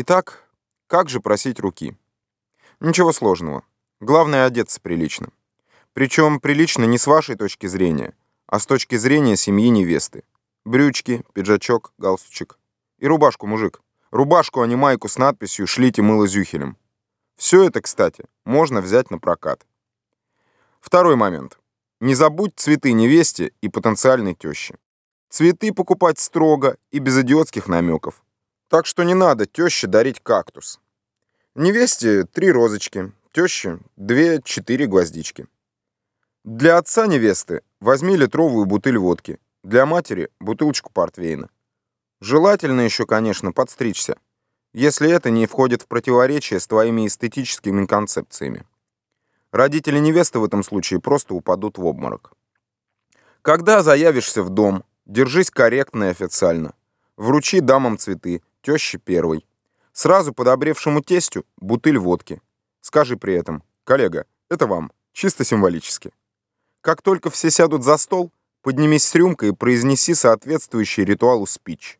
Итак, как же просить руки? Ничего сложного. Главное одеться прилично. Причем прилично не с вашей точки зрения, а с точки зрения семьи невесты. Брючки, пиджачок, галстучек. И рубашку, мужик. Рубашку, а не майку с надписью «Шлите мыло зюхелем». Все это, кстати, можно взять на прокат. Второй момент. Не забудь цветы невесте и потенциальной теще. Цветы покупать строго и без идиотских намеков. Так что не надо теще дарить кактус. Невесте три розочки, теще две-четыре гвоздички. Для отца невесты возьми литровую бутыль водки, для матери бутылочку портвейна. Желательно еще, конечно, подстричься, если это не входит в противоречие с твоими эстетическими концепциями. Родители невесты в этом случае просто упадут в обморок. Когда заявишься в дом, держись корректно и официально. Вручи дамам цветы, теще первой. Сразу подобревшему тестю бутыль водки. Скажи при этом, коллега, это вам, чисто символически. Как только все сядут за стол, поднимись с рюмкой и произнеси соответствующий ритуалу спич.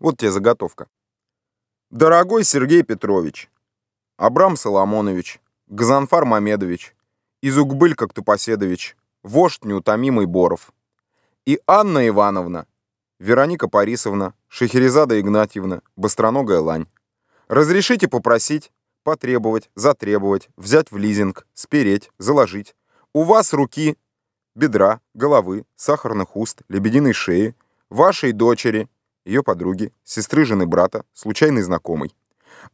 Вот тебе заготовка. Дорогой Сергей Петрович, Абрам Соломонович, Газанфар Мамедович, Изугбыль Коктупоседович, вождь неутомимый Боров, и Анна Ивановна, Вероника Парисовна, Шахерезада Игнатьевна, Быстроногая Лань. Разрешите попросить, потребовать, затребовать, взять в лизинг, спереть, заложить. У вас руки, бедра, головы, сахарных уст, лебединой шеи, вашей дочери, ее подруги, сестры жены брата, случайной знакомой.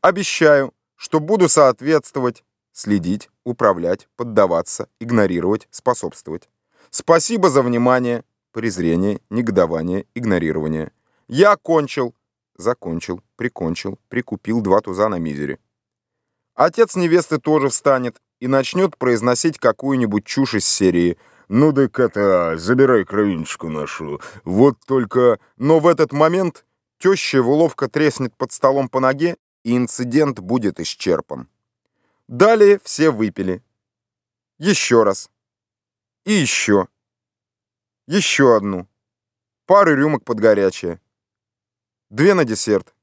Обещаю, что буду соответствовать, следить, управлять, поддаваться, игнорировать, способствовать. Спасибо за внимание, презрение, негодование, игнорирование. Я кончил, закончил, прикончил, прикупил два туза на мизере. Отец невесты тоже встанет и начнет произносить какую-нибудь чушь из серии «Ну так это, забирай кровиночку нашу, вот только...» Но в этот момент теща уловка треснет под столом по ноге, и инцидент будет исчерпан. Далее все выпили. Еще раз. И еще. Еще одну. Пару рюмок под горячее. Две на десерт.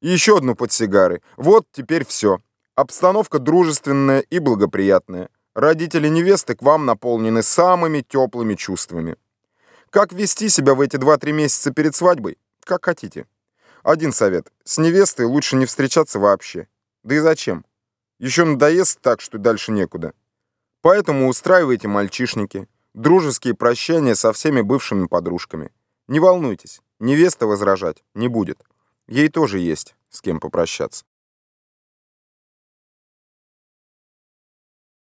И еще одну под сигары. Вот теперь все. Обстановка дружественная и благоприятная. Родители невесты к вам наполнены самыми теплыми чувствами. Как вести себя в эти 2-3 месяца перед свадьбой? Как хотите. Один совет. С невестой лучше не встречаться вообще. Да и зачем? Еще надоест так, что дальше некуда. Поэтому устраивайте мальчишники, дружеские прощания со всеми бывшими подружками. Не волнуйтесь, невеста возражать не будет. Ей тоже есть с кем попрощаться.